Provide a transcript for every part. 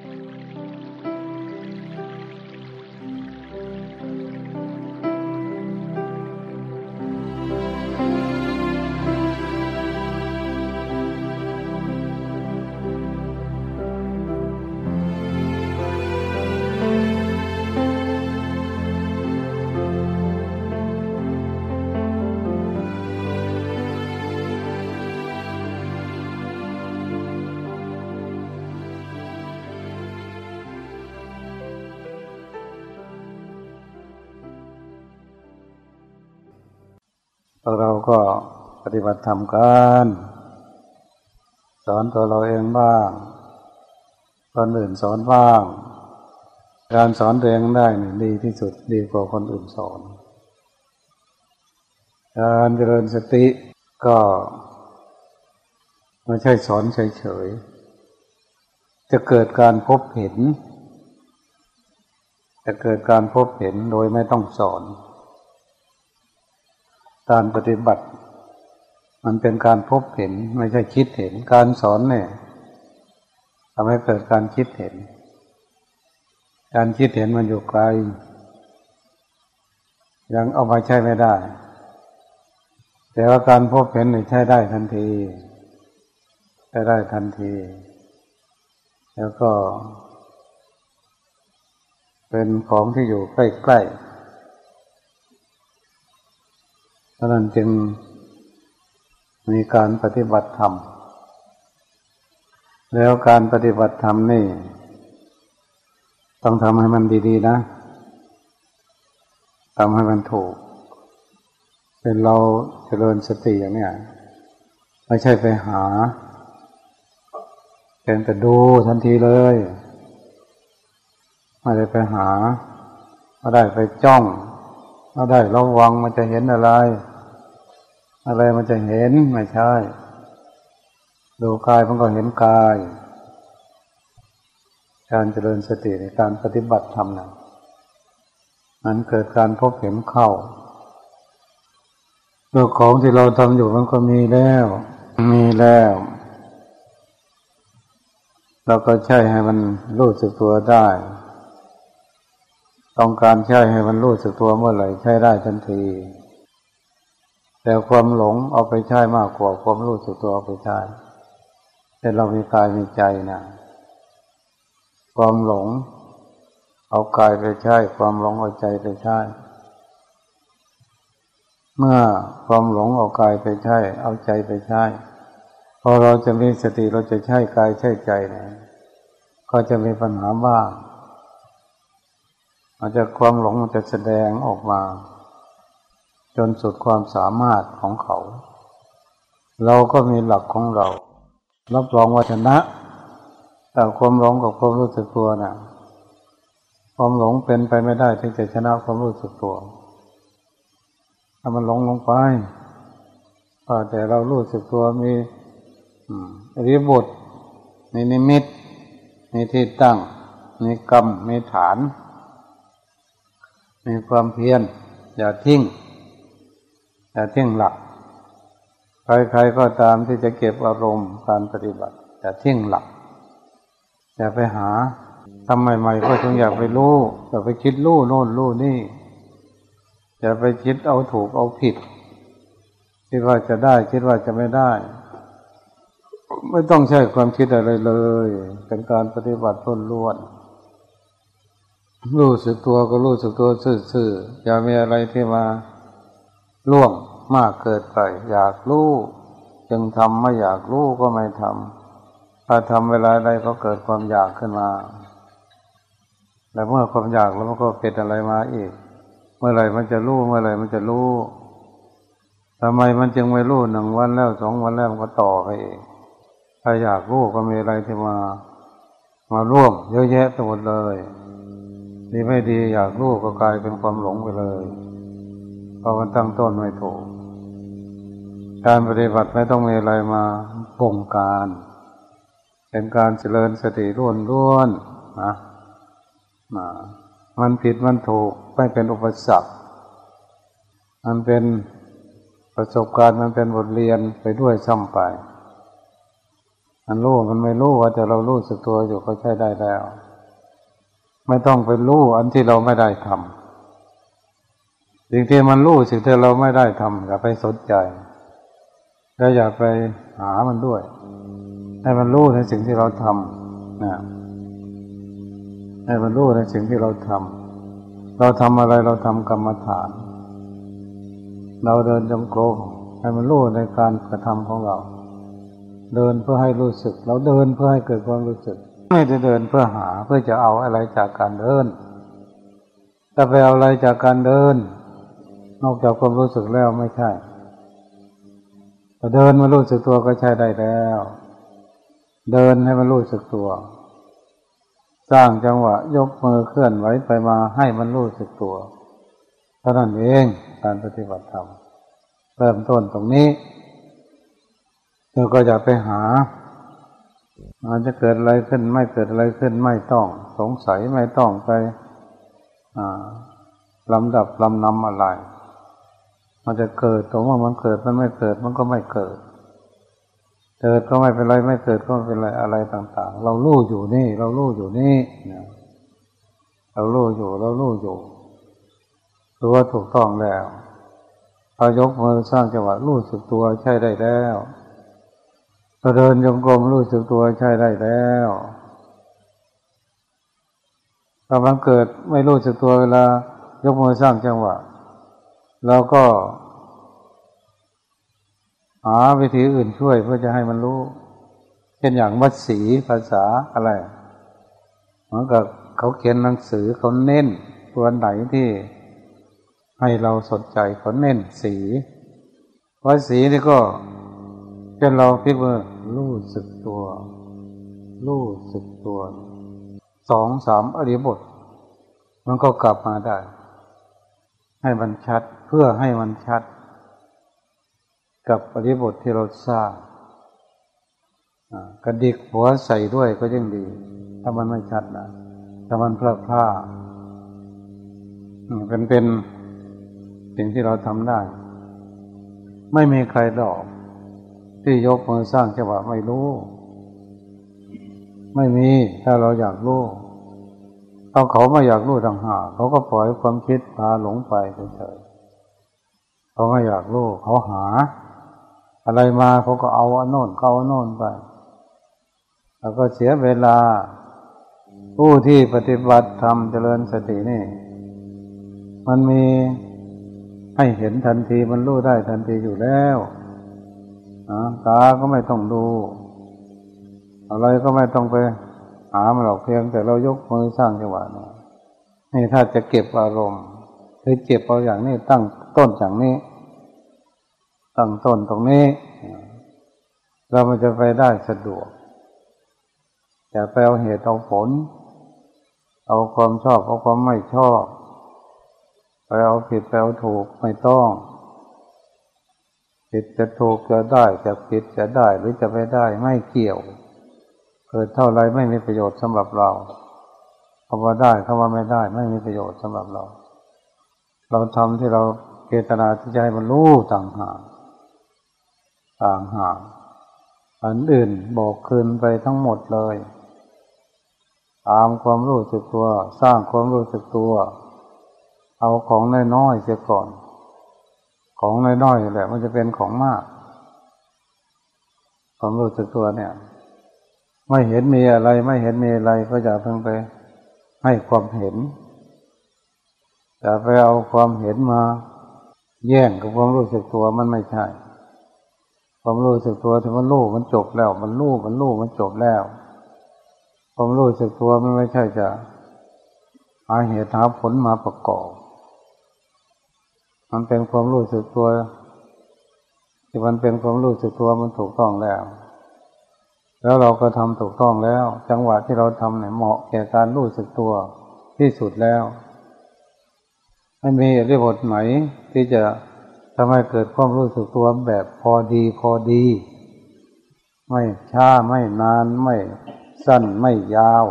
พ กเราก็ปฏิบัติธรรมกันสอนตัวเราเองบ้างคนอื่นสอนบ้าง การสอนตัวเองได้นี่ดีที่สุดดีกว่าคนอื่นสอน การเจริญสติก็ไม่ใช่สอนเฉยๆ จะเกิดการพบเห็น จะเกิดการพบเห็นโดยไม่ต้องสอน การปฏิบัติ มันเป็นการพบเห็นไม่ใช่คิดเห็น การสอนเนี่ยทำให้เกิดการคิดเห็น การคิดเห็นมันอยู่ไกล ยังเอามาใช้ไม่ได้ แต่ว่าการพบเห็นนี่ใช้ได้ทันทีใช้ได้ทันที แล้วก็ เป็นของที่อยู่ใกล้ๆ ราะนั้นจึงมีการปฏิบัติธรรม แล้วการปฏิบัติธรรมนี่ ต้องทำให้มันดีๆนะทำให้มันถูก เป็นเราเจริญสติอย่างนี้ไม่ใช่ไปหาเป็นแต่ดูทันทีเลยไม่ได้ไปหาไม่ได้ไปจ้องไม่ได้ระวังมันจะเห็นอะไร อะไรมันจะเห็นไม่ใช่ ดูกายมันก็เห็นกาย การเจริญสติในการปฏิบัติธรรมนะมันเกิดการพบเห็นเข้าเรื่องของที่เราทำอยู่มันก็มีแล้ว มีแล้ว เราก็ใช่ให้มันรู้สึกตัวได้ ต้องการใช่ให้มันรู้สึกตัวเมื่อไหร่ใช้ได้ทันที แต่ความหลงเอาไปใช้มากกว่าความรู้สึกตัวเอาไปใช้แต่เรามีกายมีใจนะความหลง เอากายไปใช้ความหลงเอาใจไปใช้เมื่อความหลงเอากายไปใช้เอาใจไปใช้พอเราจะมีสติเราจะใช้กายใช้ใจนะก็จะมีปัญหาบ้างอาจจะความหลงมันจะแสดงออกมา จนสุดความสามารถของเขา เราก็มีหลักของเรา รับรองวัฒนะแต่ความหลงกับความรู้สึกตัวนะ่ะ ความหลงเป็นไปไม่ได้ที่จะชนะความรู้สึกตัว ถ้ามันหลงลงไปแต่เรารู้สึกตัวมีอริบทมีนิมิตมีที่ตั้งมีกรรมมีฐาน มีความเพียรอย่าทิ้ง อย่าทิ้งหลัก ใครๆก็ตามที่จะเก็บอารมณ์การปฏิบัติอย่าทิ้งหลัก อย่าไปหาทำใหม่ๆก็ต้องอยากไปรู้อย่าไปคิดรู้โน่นรู้นี่ อย่าไปคิดเอาถูกเอาผิด คิดว่าจะได้ คิดว่าจะไม่ได้ ไม่ต้องใช้ความคิดอะไรเลย เป็นการปฏิบัติพ้นล้วนรู้สึกตัวก็รู้สึกตัวซื่อๆอย่ามีอะไรที่มา ล่วงมากเกิดไป อยากรู้จึงทำไม่อยากรู้ก็ไม่ทำถ้าทำเวลาใดก็เกิดความอยากขึ้นมาแต่เมื่อความอยากแล้วมันก็เป็นอะไรมาอีก เมื่อไรมันจะรู้เมื่อไรมันจะรู้ทำไมมันจึงไม่รู้หนึ่งวันแล้วสองวันแล้วมันก็ต่อไปเองถ้าอยากรู้ก็มีอะไรที่มามาร่วมเยอะแยะไปหมดเลยดีไม่ดีอยากรู้ก็กลายเป็นความหลงไปเลย เพราะมันตั้งต้นไม่ถูก การปฏิบัติไม่ต้องมีอะไรมาปงการ เป็นการเจริญสติร่วนร่วนนะนะมันผิดมันถูกไม่เป็นอุปสรรค มันเป็นประสบการณ์มันเป็นบทเรียนไปด้วยซ้ำไป มันรู้มันไม่รู้ว่าแต่เรารู้สึกตัวอยู่ก็ใช้ได้แล้ว ไม่ต้องไปรู้อันที่เราไม่ได้ทำ สิ่งที่มันรู้สิ่งที่เราไม่ได้ทำอย่าไปสนใจ แล้วอย่าไปหามันด้วย ให้มันรู้ในสิ่งที่เราทำนะให้มันรู้ในสิ่งที่เราทำเราทำอะไรเราทำกรรมฐาน เราเดินจงกรมให้มันรู้ในการกระทำของเรา เดินเพื่อให้รู้สึก เราเดินเพื่อให้เกิดความรู้สึก ไม่ได้เดินเพื่อหาเพื่อจะเอาอะไรจากการเดินถ้าไปเอาอะไรจากการเดิน นอกจากความรู้สึกแล้วไม่ใช่แต่เดินมารู้สึกตัวก็ใช้ได้แล้ว เดินให้มันรู้สึกตัว สร้างจังหวะ ยกมือเคลื่อนไหวไปมาให้มันรู้สึกตัวเท่านั้นเองการปฏิบัติธรรมเริ่มต้นตรงนี้เราก็จะไปหามันจะเกิดอะไรขึ้น ไม่เกิดอะไรขึ้นไม่ต้อง สงสัยไม่ต้องไปลำดับลำนำอะไร มันจะเกิดตรงว่ามันเกิดมันไม่เกิดมันก็ไม่เกิด เกิดก็ไม่เป็นไรไม่เกิดก็ไม่เป็นไรอะไรต่าง ๆ เราลู่อยู่นี่ เราลู่อยู่นี่เราลู่อยู่เราลู่อยู่รู้ว่าถูกต้องแล้วพอยกมือสร้างจังหวะรู้สึกตัวใช่ได้แล้วพอเดินยงกลมรู้สึกตัวใช่ได้แล้วพอมันเกิดไม่รู้สึกตัวเวลายกมือสร้างจังหวะ เราก็หาวิธีอื่นช่วยเพื่อจะให้มันรู้ เช่นอย่างวัดสีภาษาอะไร เหมือนกับเขาเขียนหนังสือเขาเน้นตัวไหนที่ให้เราสนใจเขาเน้นสีวัดสีนี่ก็เช่นเราพิมือรู้สึกตัว รู้สึกตัว สองสามอริบท มันก็กลับมาได้ ให้มันชัด พื่อให้มันชัด กับปฏิบทที่เราสร้างกระดิกหัวใส่ด้วยก็ยังดี ถ้ามันไม่ชัดนะถ้ามันพลาดพลาดเป็นเป็นสิ่งที่เราทำได้ ไม่มีใครดอก ที่ยกมือสร้างจังหวะไม่รู้ ไม่มีถ้าเราอยากรู้เอาเขาไม่อยากรู้ต่างหากเขาก็ปล่อยความคิดพาหลงไปเฉยๆ เขาไม่อยากรู้เขาหา อะไรมาเขาก็เอาอันโน่นเขาอันโน่นไป แล้วก็เสียเวลา ผู้ที่ปฏิบัติธรรมเจริญสตินี่ มันมีให้เห็นทันทีมันรู้ได้ทันทีอยู่แล้วตาก็ไม่ต้องดู อะไรก็ไม่ต้องไปหามันหรอกเพียงแต่เรายกมือสร้างจังหวะนี่นี่ถ้าจะเก็บอารมณ์คือเก็บเอาอย่างนี้ตั้ง ต้นอย่างนี้ ตั้งต้นตรงนี้ เรามันจะไปได้สะดวกอย่าไปเอาเหตุเอาผล เอาความชอบเอาความไม่ชอบไปเอาผิดไปเอาถูกไม่ต้องผิดจะถูกจะได้จะผิดจะได้หรือจะไม่ได้ไม่เกี่ยวเกิดเท่าไรไม่มีประโยชน์สำหรับเราคำว่าได้คำว่าไม่ได้ ไม่มีประโยชน์สำหรับเรา เราทำที่เรา เกตนาที่จะให้มันรู้ต่างหากต่างหากอันอื่นบอกคืนไปทั้งหมดเลย ตามความรู้สึกตัว สร้างความรู้สึกตัว เอาของน้อยๆเสียก่อน ของน้อยๆแหละมันจะเป็นของมาก ความรู้สึกตัวเนี่ย ไม่เห็นมีอะไร ไม่เห็นมีอะไรก็อย่าเพิ่งไป ให้ความเห็นอย่าไปเอาความเห็นมา แย่งกับความรู้สึกตัวมันไม่ใช่ ความรู้สึกตัวที่มันรู้มันจบแล้ว มันรู้มันรู้มันจบแล้ว ความรู้สึกตัวมันไม่ใช่จะหาเหตุหาผลมาประกอบ มันเป็นความรู้สึกตัวที่มันเป็นความรู้สึกตัวมันถูกต้องแล้ว แล้วเราก็ทำถูกต้องแล้ว จังหวะที่เราทำเนี่ยเหมาะแก่การรู้สึกตัวที่สุดแล้ว ไม่มีเรื่องบทไหนที่จะทำให้เกิดความรู้สึกตัวแบบพอดีพอดี ไม่ช้าไม่นานไม่สั้นไม่ยาว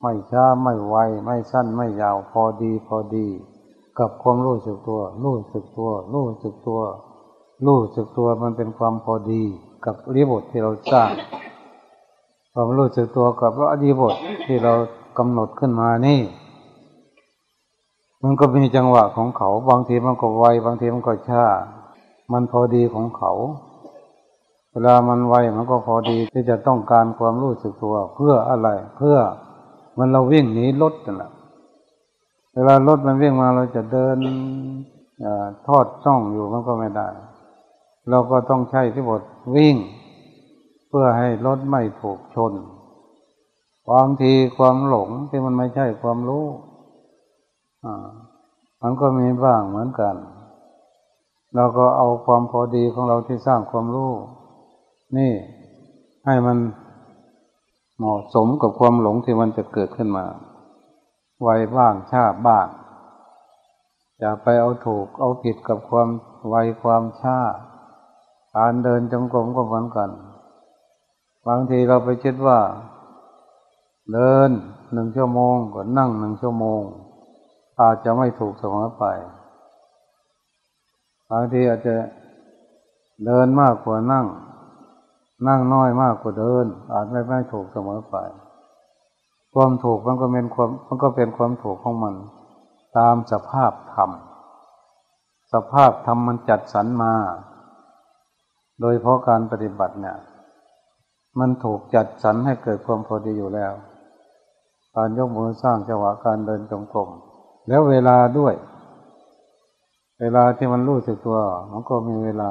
ไม่ช้าไม่ไวไม่สั้นไม่ยาว พอดีพอดี กับความรู้สึกตัว รู้สึกตัวรู้สึกตัวรู้สึกตัวมันเป็นความพอดีกับอริบทที่เราสร้างความรู้สึกตัวกับอริบทที่เรากำหนดขึ้นมานี่ มันก็มีจังหวะของเขา บางทีมันก็ไว บางทีมันก็ช้า มันพอดีของเขา เวลามันไวมันก็พอดีที่จะต้องการความรู้สึกตัว เพื่ออะไร เพื่อมันเราวิ่งหนีรถนั่นแหละเวลารถมันวิ่งมาเราจะเดินอทอดช่องอยู่มันก็ไม่ได้ เราก็ต้องใช้ที่บทวิ่ง เพื่อให้รถไม่ถูกชน บางทีความหลงที่มันไม่ใช่ความรู้ มันก็มีบ้างเหมือนกัน เราก็เอาความพอดีของเราที่สร้างความรู้ นี่ให้มันเหมาะสมกับความหลงที่มันจะเกิดขึ้นมา ไวบ้างช้าบ้าง อย่าไปเอาถูกเอาผิดกับความไวความช้าการเดินจงกรมก็เหมือนกัน บางทีเราไปคิดว่า เดินหนึ่งชั่วโมงก็นั่งหนึ่งชั่วโมง อาจจะไม่ถูกเสมอไปบางทีอาจจะเดินมากกว่านั่ง นั่งน้อยมากกว่าเดิน อาจไม่ไม่ถูกเสมอไป ความถูกมันก็เป็นความมันก็เป็นความถูกของมัน ตามสภาพธรรม สภาพธรรมมันจัดสรรมา โดยเพราะการปฏิบัติเนี่ย มันถูกจัดสรรให้เกิดความพอดีอยู่แล้ว การยกมือสร้างจังหวะการเดินจงกรม แล้วเวลาด้วย เวลาที่มันรู้สึกตัว มันก็มีเวลา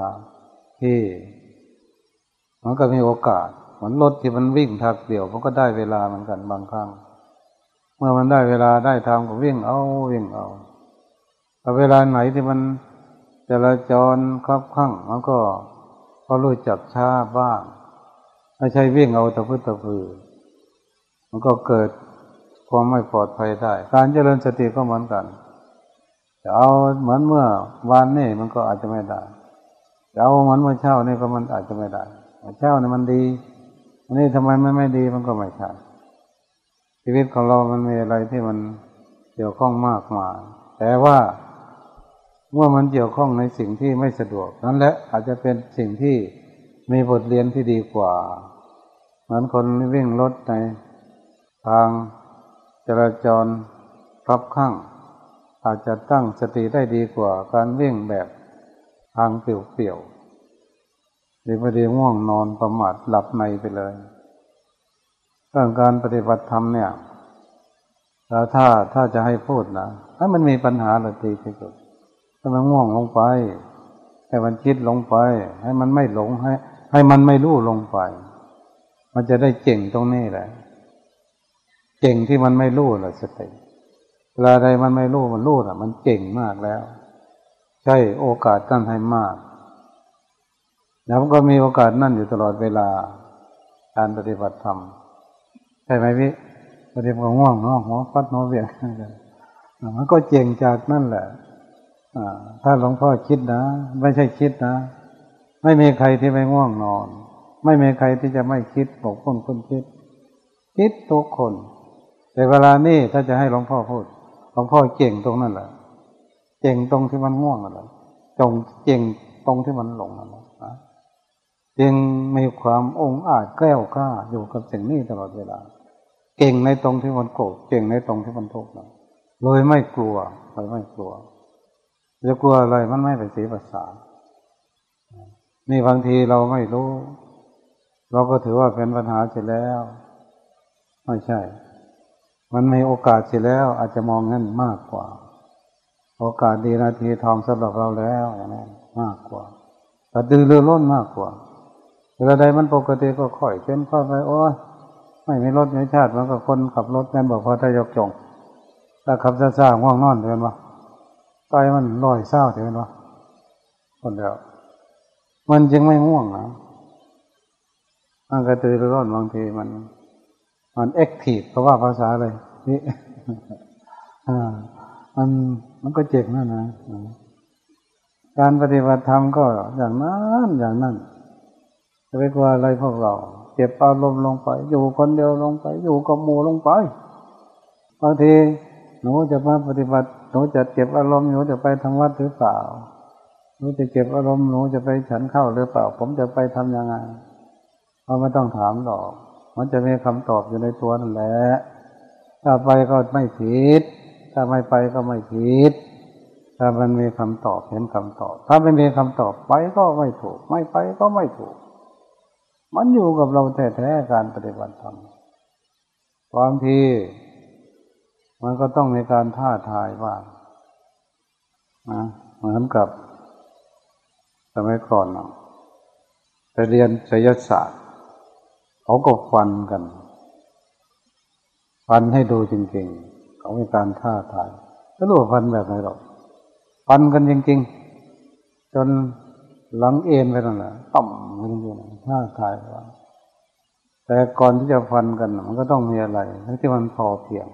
ที่มันก็มีโอกาสเหมือนรถที่มันวิ่งทักเดี่ยวมันก็ได้เวลาเหมือนกันบางครั้ง เมื่อมันได้เวลาได้ทางก็วิ่งเอาวิ่งเอาแต่เวลาไหนที่มันจราจรครับข้างมันก็ก็รู้จักช้าบ้างไม่ใช่วิ่งเอาตะพื้นตะพือ มันก็เกิด ความไม่ปลอดภัยได้ การเจริญสติก็เหมือนกันจะเอาเหมือนเมื่อวานนี่มันก็อาจจะไม่ได้จะเอาเหมือนเมื่อเช้านี่ก็มันอาจจะไม่ได้เช้านี่มันดีอันนี้ทำไมไม่ไม่ดีมันก็ไม่ใช่ชีวิตของเรามันมีอะไรที่มันเกี่ยวข้องมากมายแต่ว่าเมื่อมันเกี่ยวข้องในสิ่งที่ไม่สะดวก นั้นแหละอาจจะเป็นสิ่งที่มีบทเรียนที่ดีกว่า เหมือนคนวิ่งรถในทาง จราจรรับข้าง อาจจะตั้งสติได้ดีกว่าการวิ่งแบบทางเปลี่ยวๆหรือพอดีง่วงนอนประมาทหลับในไปเลยเรื่องการปฏิบัติธรรมเนี่ยแล้วถ้าถ้าจะให้พูดนะถ้ามันมีปัญหาเลยตีที่สุดถ้ามันง่วงลงไป ให้มันคิดลงไป ให้มันไม่หลงให้ ให้มันไม่รู้ลงไป มันจะได้เก่งตรงนี้แหละ เก่งที่มันไม่รู้แหละสติเวลาใดมันไม่รู้มันรู้อะ มันเก่งมากแล้ว ใช่โอกาสตั้นให้มาก แล้วมันก็มีโอกาสนั่นอยู่ตลอดเวลา การปฏิบัติธรรมใช่ไหมพี่ประเดี๋ยวก็ง่วงเนาะหัวฟัดหัวเบียดมันก็เจงจากนั่นแหละถ้าหลวงพ่อคิดนะ ไม่ใช่คิดนะ ไม่มีใครที่ไม่ง่วงนอน ไม่มีใครที่จะไม่คิดบอกคนคนคิด คิดทุกคน แต่เวลานี้ถ้าจะให้หลวงพ่อพูดหลวงพ่อเก่งตรงนั่นแหละเก่งตรงที่มันง่วงนั่นแหละจงเก่งตรงที่มันหลงนั่นแหละจึงมีความองอาจแกล้วกล้าอยู่กับสิ่งนี้ตลอดเวลา เก่งในตรงที่มันโกรธเก่งในตรงที่มันทุกข์เลยไม่กลัวเลยไม่กลัวจะกลัวอะไรมันไม่เป็นสีภาษานี่บางทีเราไม่รู้ เราก็ถือว่าเป็นปัญหาเสร็จแล้ว ไม่ใช่ มันมีโอกาสเสร็จแล้วอาจจะมองงั้นมากกว่า โอกาสดีนาทีทองสำหรับเราแล้วอย่างนี้มากกว่าแต่ดื้อเรือล้นมากกว่าเวลาใดมันปกติก็ค่อยเช่นค่อยไปโอ้ยไม่มีรถไม่ชาติมันก็คนขับรถแม่บอกพอถ้ายกจงถ้าขับซ่าๆง่วงนอนเดือนวะใจมันลอยเศร้าเดือนวะคนเดียวมันจึงไม่ง่วงนะมันกระตือรือร้นบางทีมัน มันแอคทีฟเพราะว่าภาษาเลยนี่อ่ามันมันก็เจ็บนั่นนะการปฏิบัติธรรมก็อย่างนั้นอย่างนั้นจะไปกลัวอะไรพวกเราเก็บอารมณ์ลงไป อยู่คนเดียวลงไป อยู่กับหมู่ลงไปบางทีหนูจะมาปฏิบัติหนูจะเก็บอารมณ์หนูจะไปทางวัดหรือเปล่าหนูจะเก็บอารมณ์หนูจะไปฉันเข้าหรือเปล่า ผมจะไปทำยังไงเราไม่ต้องถามหรอก มันจะมีคำตอบอยู่ในตัวนั่นแหละถ้าไปก็ไม่ผิด ถ้าไม่ไปก็ไม่ผิด ถ้ามันมีคำตอบเห็นคำตอบ ถ้าไม่มีคำตอบไปก็ไม่ถูก ไม่ไปก็ไม่ถูก มันอยู่กับเราแท้ๆการปฏิบัติธรรมบางทีมันก็ต้องมีการท้าทายบ้างนะเหมือนกับสมัยก่อนเนาะไปเรียนศิลศาสตร์ เขาก็ฟันกัน ฟันให้ดูจริงๆ เขามีการท่าทายก็รู้ว่าฟันแบบไหนหรอกฟันกันจริงๆ จนหลังเอ็นไปนั่นแหละต่ำไปจริงๆท่าทายว่าแต่ก่อนที่จะฟันกันมันก็ต้องมีอะไรที่มันพอเพียง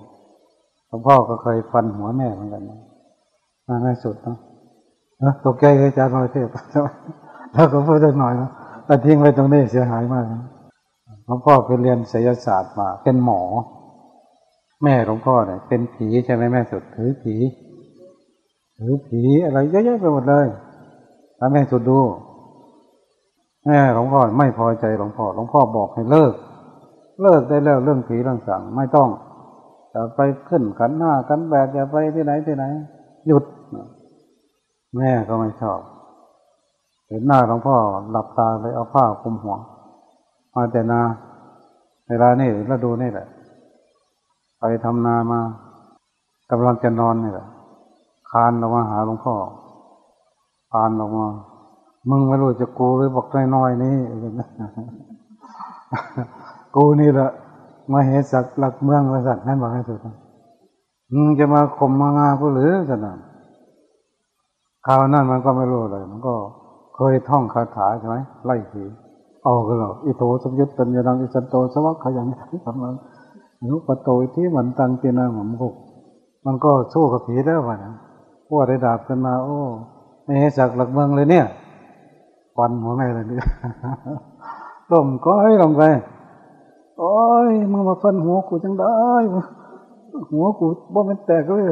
หลวงพ่อก็เคยฟันหัวแม่เหมือนกันนะง่ายสุดเนาะตกใจอาจารย์มาเทศแล้วก็พูดสักหน่อยนะแต่ทิ้งไว้ตรงนี้เสียหายมากหลว งพ่อไปเรียนศิลศาสตร์มา เป็นหมอ แม่หลวงพ่อเนี่ยเป็นผีใช่ไหมแม่สุดถือผีถือผีอะไรเยอะๆไปหมดเลยถ้าแม่สุดดูแม่หลวงพ่อไม่พอใจหลวงพ่อหลวงพ่อบอกให้เลิก เลิกได้แล้วเรื่องผีเรื่องสั่งไม่ต้องจะไปขึ้นขันหน้าขันแบดจะไปที่ไหนที่ไหน หยุด แม่ก็ไม่ชอบ เห็นหน้าหลวงพ่อหลับตาเลยเอาผ้าคลุมหัว มาแต่นาเวลานี่ฤดูนี่แหละ ไปทำนามากำลังจะนอนนี่แหละคานลงมาหาหลวงพ่อคานลงมา มึงไม่รู้จะกูหรือบอกน้อยๆนี่กูนี่แหละมาเหตุสักหลักเมืองบริษัทนั่นบอกให้สุดมึงจะมาข่มมางากูหรือสนานคราวนั้นมันก็ไม่รู้เลย มันก็เคยท่องคาถาใช่ไหมไล่ผี เอาก็แล้วอิโตสมยุตตัญญาณอิสันโตสวัสขยันทำนั้นนุปโตที่มันตังเจนาหมกุกมันก็สู้กับผีได้ป่ะนะพวกได้ดาบกันมา โอ้ไม่ให้สักหลักเมืองเลยเนี่ยฟันหัวแม่เลยนี่ต้มก็ให้ลงไป โอ้ยมึงมาฟันหัวกูจังได้หัวกูบ่เป็นแตกเลย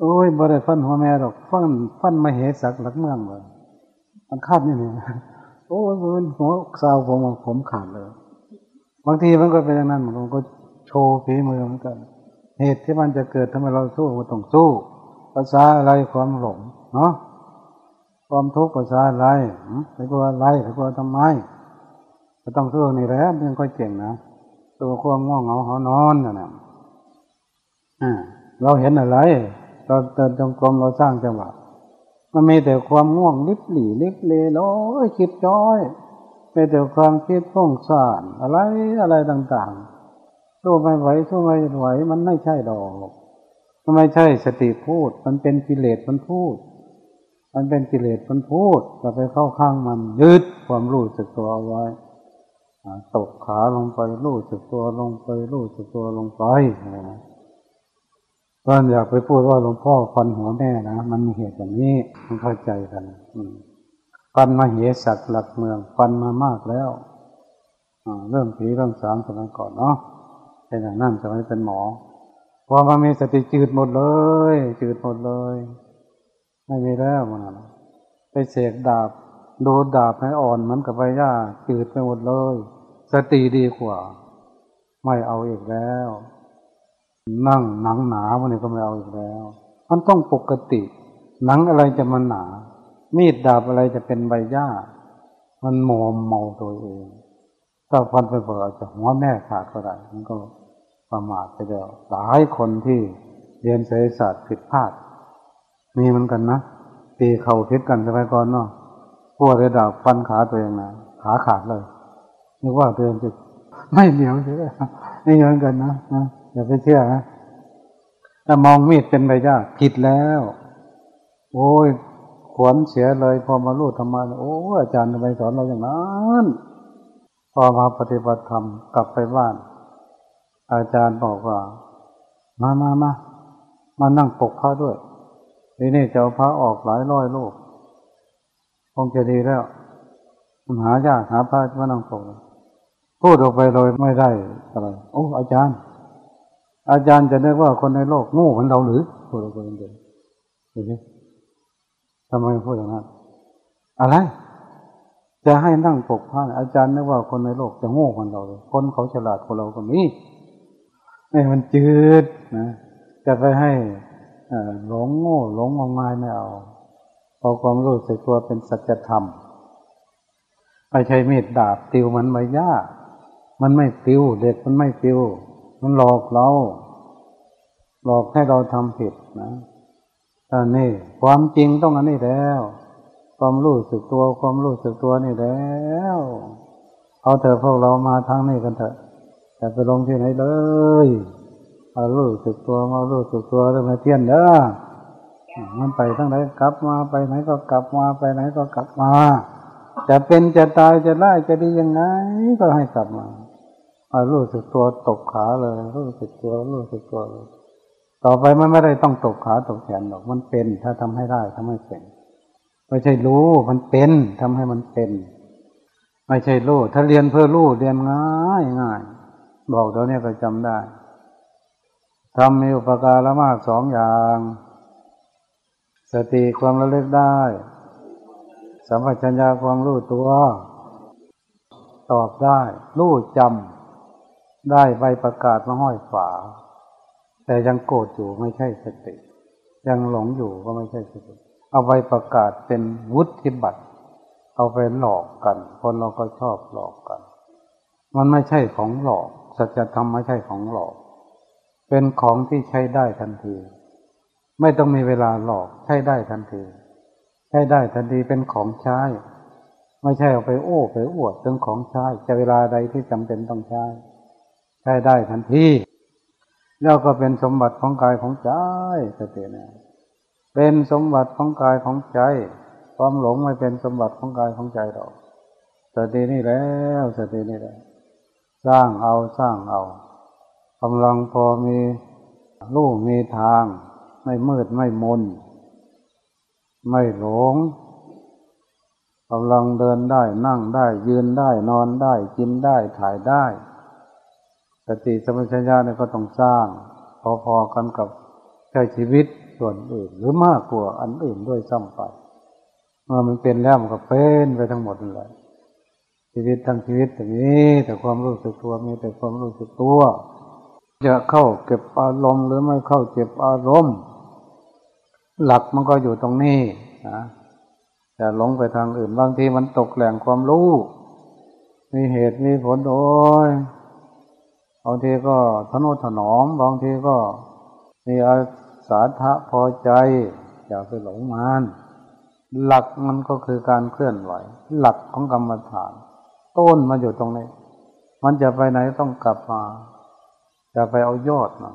โอ้ยบ่ได้ฟันหัวแม่หรอก ฟันฟันมาเหสักหลักเมืองเลยมันคาดนี่นี่ โอ้ยมันหัวสาผมผมขาดเลย บางทีมันก็เป็นอย่างนั้นมันก็โชว์ฝีมือเหมือนกัน เหตุที่มันจะเกิดทำไมเราสู้ก็ต้องสู้ภาษาอะไรความหลงเนาะความทุกข์ภาษาอะไรไปกลัวอะไรไปกลัวทำไมก็ต้องสู้นี่แหละมันค่อยเก่งนะตัวความง่วงเหงาหานอนนะนะเราเห็นอะไร เราเดินจงกรมเราสร้างจังหวะ มันมีแต่ความง่วงลิบหลี่ลิบเลโอ้ยคิดจ้อยมีแต่ความคิดพุ่งสานอะไรอะไรต่างๆสู้ไม่ไหวสู้ไม่ไหวมันไม่ใช่ดอกมันไม่ใช่สติพูด มันเป็นกิเลสมันพูด มันเป็นกิเลสมันพูดจะไปเข้าข้างมันยึดความรู้สึกตัวเอาไว้ตกขาลงไปรู้สึกตัวลงไปรู้สึกตัวลงไปตอ นอยากไปพูดว่าหลวงพ่อฟันหัวแม่นะมันมีเหตุอย่างนี้มันเข้าใจกันฟันมาเหสักหลักเมือง ฟันมามากแล้วเรื่องผีเรื่องสามสมัยก่อนเนาะเป็นอย่างนั้นสมัยเป็นหมอพอมามีสติจืดหมดเลย จืดหมดเลย ไม่มีแล้วมันไปเสกดาบโดนดาบให้อ่อนมันกับใบหญ้าจืดไปหมดเลย สติดีกว่า ไม่เอาอีกแล้ว นั่งหนังหนาวันนี้ก็ไม่เอาอีกแล้ว มันต้องปกติ หนังอะไรจะมันหนา มีดดาบอะไรจะเป็นใบหญ้า มันมอมเมาตัวเองถ้าฟันไปเบิดจะหัวแม่ขาดก็ได้มันก็ประมาทไปแล้วหลายคนที่เรียนเศรษฐศาสตร์ผิดพลาด มีเหมือนกันนะตีเข่าพิษกันสมัยก่อนเนาะพวกระดับฟันขาตัวเองนะขาขาดเลยนึกว่าตัวเองจะไม่เหนียวใช่ไหมนี่เหมือนกันนะนะ อย่าไปเชื่อนะถ้ามองมีดเป็นใบหญ้าผิดแล้ว โอ้ยขวนเสียเลย พอมาลูดธรรมะโอ้อาจารย์ทำไมสอนเราอย่างนั้นพอมาปฏิบัติธรรมกลับไปบ้าน อาจารย์บอกว่า มามามามานั่งปกพระด้วยที่นี้จะเอาพระออกหลายร้อยลูกคงจะดีแล้วมันหายากหาพระมานั่งปกพูดออกไปเลยไม่ได้อะไรโอ้อาจารย์ อาจารย์จะนึกว่าคนในโลกโง่เหมือนเราหรือพูดออกไปเดียเห็นไหมทำไมพูดอย่างนั้นอะไร จะให้นั่งปกผ้าอาจารย์นึกว่าคนในโลกจะโง่กันเราเลยคนเขาฉลาดคนเราก็มีไอ้มันจืดนะจะไปให้หลงโง่หลงงมงายไม่เอาพอความรู้สึกตัวเป็นสัจธรรมไม่ใช่มีดดาบติวมันไม่ยากมันไม่ติวเด็กมันไม่ติว มันหลอกเรา หลอกให้เราทำผิดนะอันนี้ความจริงต้องอันนี้แล้ว ความรู้สึกตัวความรู้สึกตัวนี่แล้วเอาเถอะพวกเรามาทางนี้กันเถอะแต่ไปลงที่ไหนเลยมารู้สึกตัวมารู้สึกตัวแล้วมาเที่ยนเด้อมันไปทั้งไหนกลับมาไปไหนก็กลับมาไปไหนก็กลับมา จะเป็นจะตายจะไล่จะดียังไงก็ให้กลับมา รู้สึกตัวตกขาเลย รู้สึกตัวรู้สึกตัวเลยต่อไปมันไม่ได้ต้องตกขาตกแขนหรอกมันเป็น ถ้าทำให้ได้ทำให้เป็นไม่ใช่รู้มันเป็นทำให้มันเป็น ไม่ใช่รู้ถ้าเรียนเพื่อรู้เรียนง่ายง่ายบอกเดี๋ยวนี้ก็จำได้ทำมีอุปการะมากสองอย่าง สติความระลึกได้สัมปชัญญะความรู้ตัว ตอบได้ รู้จำ ได้ใบประกาศมาห้อยฝา แต่ยังโกรธอยู่ไม่ใช่สติ ยังหลงอยู่ก็ไม่ใช่สติ เอาใบประกาศเป็นวุฒิบัตร เอาไปหลอกกัน คนเราก็ชอบหลอกกัน มันไม่ใช่ของหลอก สัจธรรมไม่ใช่ของหลอก เป็นของที่ใช้ได้ทันที ไม่ต้องมีเวลาหลอกใช้ได้ทันที ใช้ได้ทันทีเป็นของใช้ ไม่ใช่เอาไปโอ้ไปอวดเป็นของใช้จะเวลาใดที่จำเป็นต้องใช้ ใช้ได้ทันทีแล้วก็เป็นสมบัติของกายของใจสติเนี่ยเป็นสมบัติของกายของใจ ความหลงไม่เป็นสมบัติของกายของใจหรอกสตินี่แล้วสตินี่แล้วสร้างเอาสร้างเอากำลังพอมีลู่มีทาง ไม่มืดไม่มน ไม่หลงกำลังเดินได้นั่งได้ยืนได้นอนได้กินได้ถ่ายได้ สติสมัชัญญาเนี่ยก็ต้องสร้าง พอๆกันกับใช้ชีวิตส่วนอื่น หรือมากกว่าอันอื่นด้วยซ้ำไปเมื่อมันเป็นแล้วมันก็เป็นไปทั้งหมดเลยชีวิตทั้งชีวิตแต่นี้แต่ความรู้สึกตัวมีแต่ความรู้สึกตัว จะเข้าเก็บอารมณ์หรือไม่เข้าเก็บอารมณ์ หลักมันก็อยู่ตรงนี้นะจะหลงไปทางอื่นบางทีมันตกแหล่งความรู้ มีเหตุมีผลโดย บางทีก็ทนุถนอม บางทีก็มีอาสาทะพอใจ อย่าไปหลงมันหลักมันก็คือการเคลื่อนไหว หลักของกรรมฐาน ต้นมาอยู่ตรงนี้ มันจะไปไหนต้องกลับมา จะไปเอายอดมัน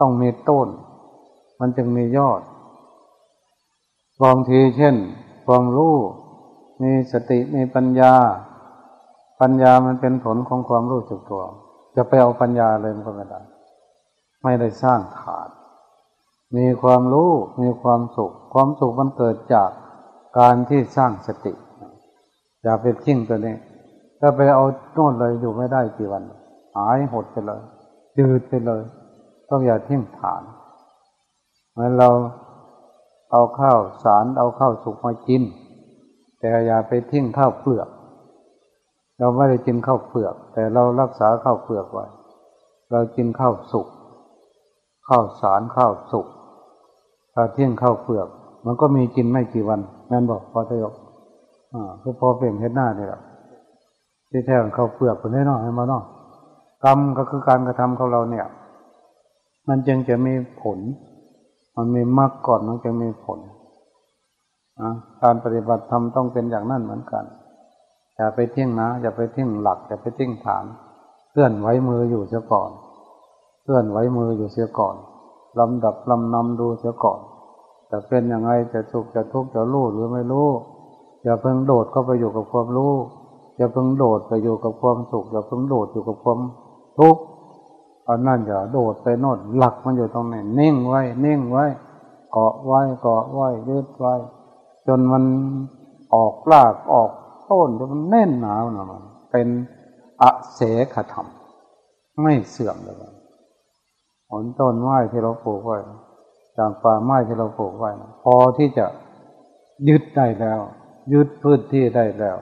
ต้องมีต้น มันจึงมียอดบางทีเช่นความรู้มีสติมีปัญญา ปัญญามันเป็นผลของความรู้สึกตัว จะไปเอาปัญญาเลยมันก็ไม่ได้ ไม่ได้สร้างฐาน มีความรู้มีความสุข ความสุขมันเกิดจากการที่สร้างสติ อย่าไปทิ้งตัวนี้ถ้าไปเอาโน่นเลยอยู่ไม่ได้กี่วัน หายหดไปเลยจืดไปเลย ต้องอย่าทิ้งฐานเหมือนเราเอาข้าวสารเอาข้าวสุกมากิน แต่อย่าไปทิ้งข้าวเปลือก เราไม่ได้กินข้าวเปลือก แต่เรารักษาข้าวเปลือกไว้ เรากินข้าวสุกข้าวสารข้าวสุกถ้าเที่ยงข้าวเปลือก มันก็มีกินไม่กี่วันแม่นบอกพอทยกอ่าคือพอเปลี่ยนเฮ็ดหน้านี่แหละที่แท้ข้าวเปลือกคนนี้เนให้มาเนาะกรรมก็คือการกระทำของเราเนี่ย มันจึงจะมีผล มันมีมากก่อนมันจะมีผลการปฏิบัติธรรมต้องเป็นอย่างนั้นเหมือนกัน อย่าไปทิ้งนะ อย่าไปทิ้งหลัก อย่าไปทิ้งฐานเคลื่อนไว้มืออยู่เสียก่อนเคลื่อนไว้มืออยู่เสียก่อนลำดับลำนำดูเสียก่อนจะเป็นยังไงจะสุขจะทุกข์จะรู้หรือไม่รู้อย่าเพิ่งโดดเข้าไปอยู่กับความรู้อย่าเพิ่งโดดไปอยู่กับความสุขอย่าเพิ่งโดดอยู่กับความทุกข์เอันนั้นอย่าโดดไปโน่นหลักมันอยู่ตรงไหนนิ่งไว้นิ่งไว้เกาะไว้เกาะไว้ยึดไว้ จนมันออกลากออก ต้นมันแน่นหนาวนะมันเป็นอเสขธรรม ไม่เสื่อมเลยผลต้นไม้ที่เราปลูกไว้จากป่าไม้ที่เราปลูกไว้ พอที่จะยึดได้แล้ว ยึดพื้นที่ได้แล้ว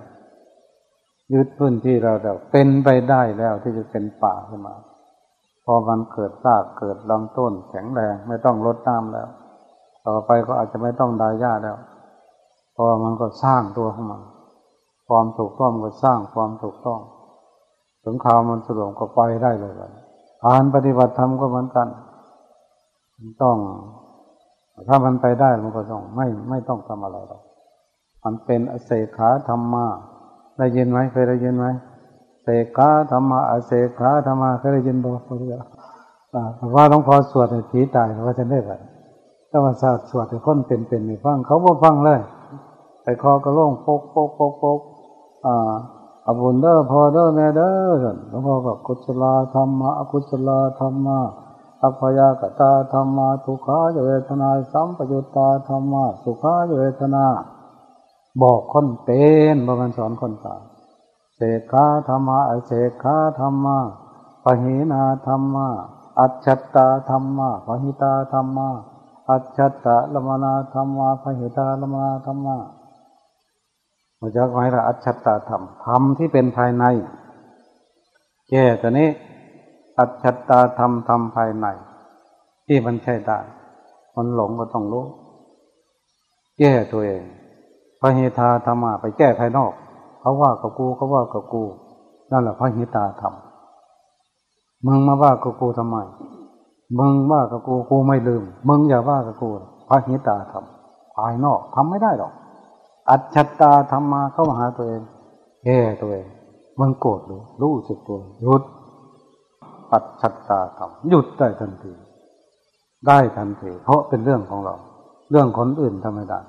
ยึดพื้นที่เราแล้วเป็นไปได้แล้วที่จะเป็นป่าขึ้นมา พอมันเกิดรากเกิดลำต้นแข็งแรงไม่ต้องลดน้ำแล้ว ต่อไปก็อาจจะไม่ต้องดายหญ้าแล้ว พอมันก็สร้างตัวของมัน ความถูกต้องก็สร้างความถูกต้องถึงข่าวมันสะดวกก็ไปได้เลยการปฏิบัติธรรมก็เหมือนกันมันต้อง ถ้ามันไปได้มันก็ต้องไม่ไม่ต้องทำอะไรหรอกมันเป็นอเศขาธรรมะได้ยินไหมเคยได้ยินไหมเสขาธรรมะอเศขาธรรมะเคยได้ยินบอกเขาเรียกว่าต้องพอสวดให้ผีตายว่าจะได้ไหมถ้าว่าสวดสวดให้คนเป็นเป็นไม่ฟังเขาบ่ฟังเลยไอ้คอกระโล่งปกปกปกปก อ่าอบุญเด้อพอเด้อแม่เด้อหลวงพ่อบอกกุศลธรรมะอกุศลธรรมะอัพยากตาธรรมะทุกขาเวทนาสัมปยุตตาธรรมะสุขาเวทนา บอกคนเป็นบางสอนคนตายเสกขาธรรมะเสกขาธรรมะปะหินาธรรมะอัจฉตาธรรมะปะหิตาธรรมะอัจฉตะละมนาธรรมะปะหิตาละมนาธรรมะ มันจะหมายละอัจฉตาธรรมธรรมที่เป็นภายใน แก่ตัวนี้ อัจฉตาธรรมธรรมภายใน ที่มันใช่ได้มันหลงก็ต้องรู้ แก้ตัวเองพระเฮตาธรรมะไปแก้ภายนอกเขาว่ากับกูเขาว่ากับกูนั่นแหละพระเฮตาธรรมมึงมาว่ากับกูทำไมมึงว่ากับกูกูไม่ลืม มึงอย่าว่ากับกูพระเฮตาธรรมภายนอกทำไม่ได้หรอก อัจฉตาธรรมาเข้ามาหาตัวเองแก้ตัวเองมันโกรธหรือรู้สึกตัวหยุดอัจฉตาธรรมหยุดได้ทันที ได้ทันทีเพราะเป็นเรื่องของเรา เรื่องคนอื่นทำไม่ได้